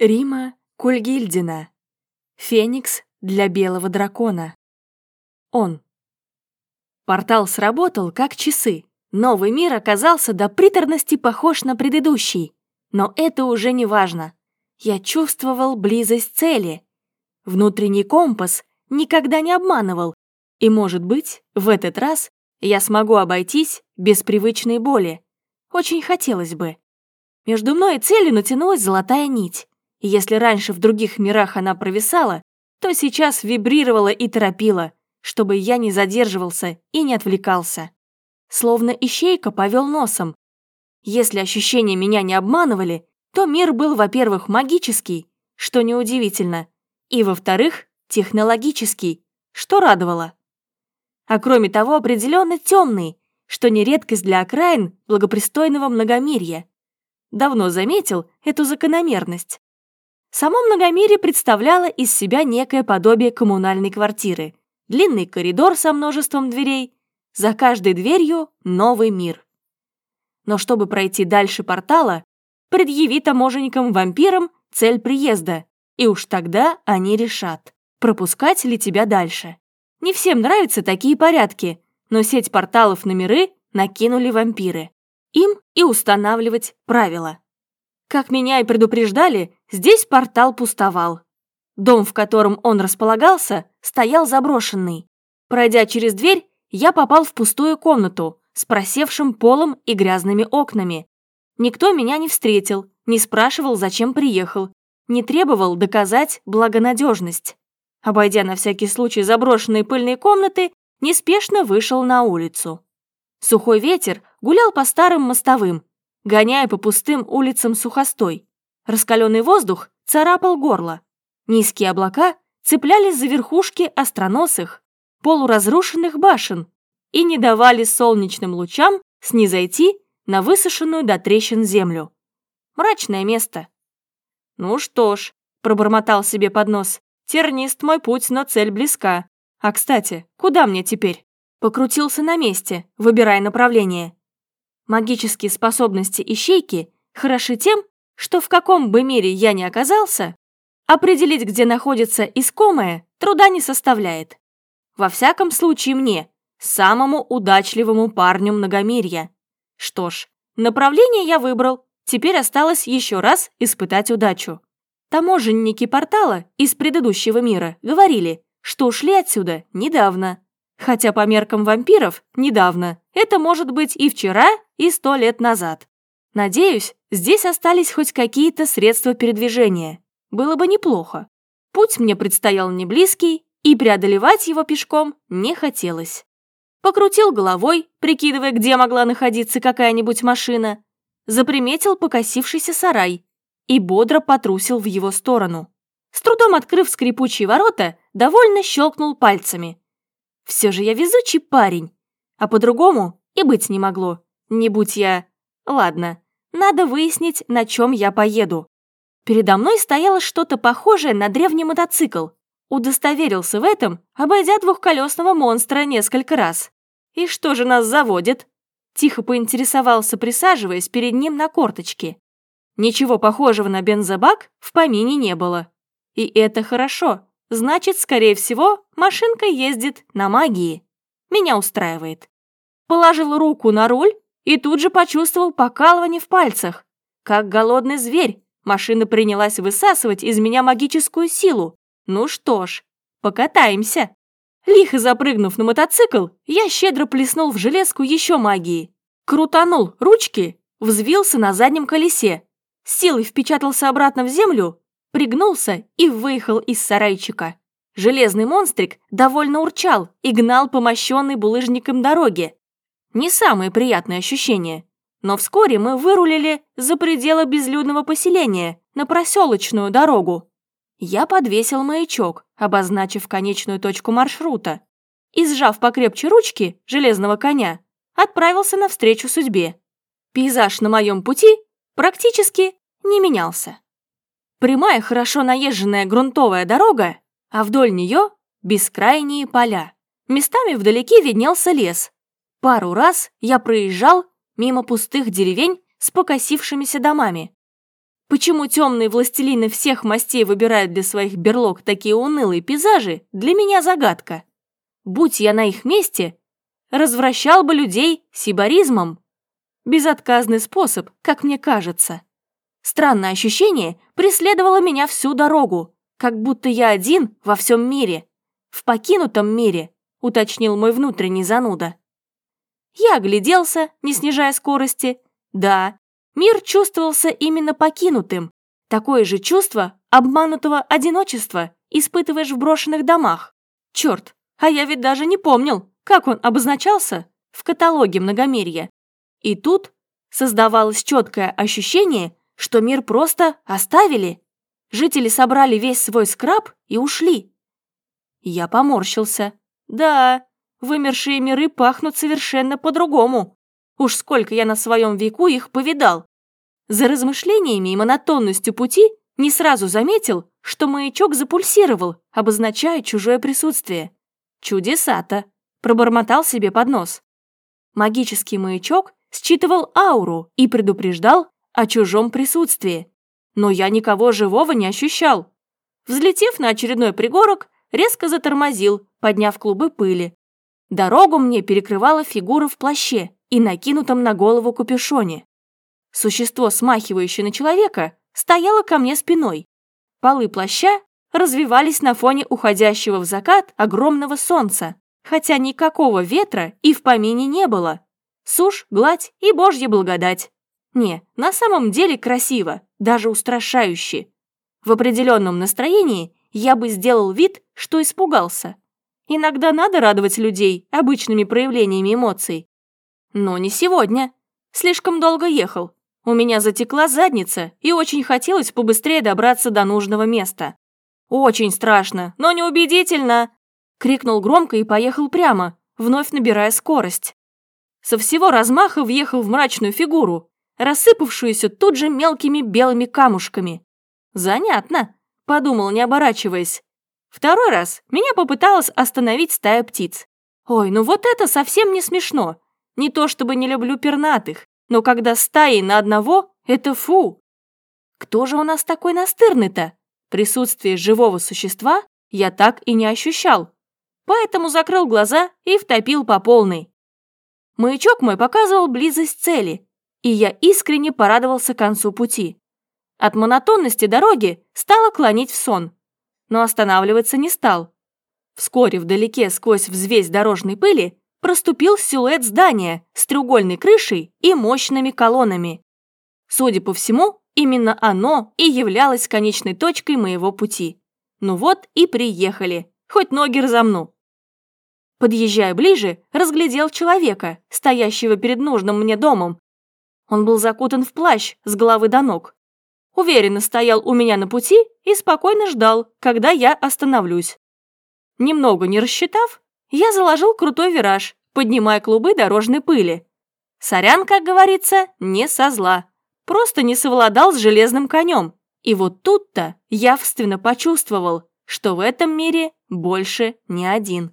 Рима Кульгильдина. Феникс для белого дракона. Он. Портал сработал, как часы. Новый мир оказался до приторности похож на предыдущий. Но это уже не важно. Я чувствовал близость цели. Внутренний компас никогда не обманывал. И, может быть, в этот раз я смогу обойтись без привычной боли. Очень хотелось бы. Между мной и целью натянулась золотая нить. И если раньше в других мирах она провисала, то сейчас вибрировала и торопила, чтобы я не задерживался и не отвлекался. Словно ищейка повел носом. Если ощущения меня не обманывали, то мир был, во-первых, магический, что неудивительно, и, во-вторых, технологический, что радовало. А кроме того, определенно темный, что не редкость для окраин благопристойного многомирья. Давно заметил эту закономерность. Само многомирие представляло из себя некое подобие коммунальной квартиры. Длинный коридор со множеством дверей, за каждой дверью новый мир. Но чтобы пройти дальше портала, предъяви таможенникам-вампирам цель приезда, и уж тогда они решат, пропускать ли тебя дальше. Не всем нравятся такие порядки, но сеть порталов на миры накинули вампиры. Им и устанавливать правила. Как меня и предупреждали, здесь портал пустовал. Дом, в котором он располагался, стоял заброшенный. Пройдя через дверь, я попал в пустую комнату с просевшим полом и грязными окнами. Никто меня не встретил, не спрашивал, зачем приехал, не требовал доказать благонадежность. Обойдя на всякий случай заброшенные пыльные комнаты, неспешно вышел на улицу. Сухой ветер гулял по старым мостовым, гоняя по пустым улицам сухостой. Раскаленный воздух царапал горло. Низкие облака цеплялись за верхушки остроносых, полуразрушенных башен и не давали солнечным лучам снизойти на высушенную до трещин землю. Мрачное место. «Ну что ж», — пробормотал себе под нос, «тернист мой путь, но цель близка. А, кстати, куда мне теперь?» Покрутился на месте, выбирая направление. Магические способности ищейки хороши тем, что в каком бы мире я ни оказался, определить, где находится искомое, труда не составляет. Во всяком случае мне, самому удачливому парню многомирья. Что ж, направление я выбрал, теперь осталось еще раз испытать удачу. Таможенники портала из предыдущего мира говорили, что ушли отсюда недавно. Хотя по меркам вампиров недавно. Это может быть и вчера, и сто лет назад. Надеюсь, здесь остались хоть какие-то средства передвижения. Было бы неплохо. Путь мне предстоял не близкий, и преодолевать его пешком не хотелось. Покрутил головой, прикидывая, где могла находиться какая-нибудь машина, заприметил покосившийся сарай и бодро потрусил в его сторону. С трудом открыв скрипучие ворота, довольно щелкнул пальцами. Все же я везучий парень. А по-другому и быть не могло. Не будь я... Ладно, надо выяснить, на чем я поеду. Передо мной стояло что-то похожее на древний мотоцикл. Удостоверился в этом, обойдя двухколесного монстра несколько раз. «И что же нас заводит?» Тихо поинтересовался, присаживаясь перед ним на корточке. Ничего похожего на бензобак в помине не было. И это хорошо. Значит, скорее всего, машинка ездит на магии. Меня устраивает. Положил руку на руль и тут же почувствовал покалывание в пальцах. Как голодный зверь, машина принялась высасывать из меня магическую силу. Ну что ж, покатаемся. Лихо запрыгнув на мотоцикл, я щедро плеснул в железку еще магии. Крутанул ручки, взвился на заднем колесе, силой впечатался обратно в землю пригнулся и выехал из сарайчика. Железный монстрик довольно урчал и гнал по мощенной булыжником дороге. Не самые приятные ощущения. Но вскоре мы вырулили за пределы безлюдного поселения на проселочную дорогу. Я подвесил маячок, обозначив конечную точку маршрута, и, сжав покрепче ручки железного коня, отправился навстречу судьбе. Пейзаж на моем пути практически не менялся. Прямая, хорошо наезженная грунтовая дорога, а вдоль нее бескрайние поля. Местами вдалеке виднелся лес. Пару раз я проезжал мимо пустых деревень с покосившимися домами. Почему темные властелины всех мастей выбирают для своих берлог такие унылые пейзажи, для меня загадка. Будь я на их месте, развращал бы людей сибаризмом. Безотказный способ, как мне кажется. Странное ощущение преследовало меня всю дорогу, как будто я один во всем мире. В покинутом мире, уточнил мой внутренний зануда. Я огляделся, не снижая скорости. Да, мир чувствовался именно покинутым. Такое же чувство обманутого одиночества испытываешь в брошенных домах. Черт, а я ведь даже не помнил, как он обозначался в каталоге многомерья. И тут создавалось четкое ощущение, что мир просто оставили. Жители собрали весь свой скраб и ушли. Я поморщился. Да, вымершие миры пахнут совершенно по-другому. Уж сколько я на своем веку их повидал. За размышлениями и монотонностью пути не сразу заметил, что маячок запульсировал, обозначая чужое присутствие. Чудесато, пробормотал себе под нос. Магический маячок считывал ауру и предупреждал о чужом присутствии. Но я никого живого не ощущал. Взлетев на очередной пригорок, резко затормозил, подняв клубы пыли. Дорогу мне перекрывала фигура в плаще и накинутом на голову капюшоне. Существо, смахивающее на человека, стояло ко мне спиной. Полы плаща развивались на фоне уходящего в закат огромного солнца, хотя никакого ветра и в помине не было. Сушь, гладь и божья благодать. Не, на самом деле красиво, даже устрашающе. В определенном настроении я бы сделал вид, что испугался. Иногда надо радовать людей обычными проявлениями эмоций. Но не сегодня. Слишком долго ехал. У меня затекла задница, и очень хотелось побыстрее добраться до нужного места. «Очень страшно, но неубедительно!» Крикнул громко и поехал прямо, вновь набирая скорость. Со всего размаха въехал в мрачную фигуру, рассыпавшуюся тут же мелкими белыми камушками. «Занятно», — подумал, не оборачиваясь. Второй раз меня попыталась остановить стая птиц. Ой, ну вот это совсем не смешно. Не то чтобы не люблю пернатых, но когда стаи на одного, это фу. Кто же у нас такой настырный-то? Присутствие живого существа я так и не ощущал. Поэтому закрыл глаза и втопил по полной. Маячок мой показывал близость цели, и я искренне порадовался концу пути. От монотонности дороги стало клонить в сон, но останавливаться не стал. Вскоре вдалеке сквозь взвесь дорожной пыли проступил силуэт здания с треугольной крышей и мощными колоннами. Судя по всему, именно оно и являлось конечной точкой моего пути. Ну вот и приехали, хоть ноги разомну. Подъезжая ближе, разглядел человека, стоящего перед нужным мне домом. Он был закутан в плащ с головы до ног. Уверенно стоял у меня на пути и спокойно ждал, когда я остановлюсь. Немного не рассчитав, я заложил крутой вираж, поднимая клубы дорожной пыли. Сорян, как говорится, не со зла. Просто не совладал с железным конем. И вот тут-то явственно почувствовал, что в этом мире больше не один.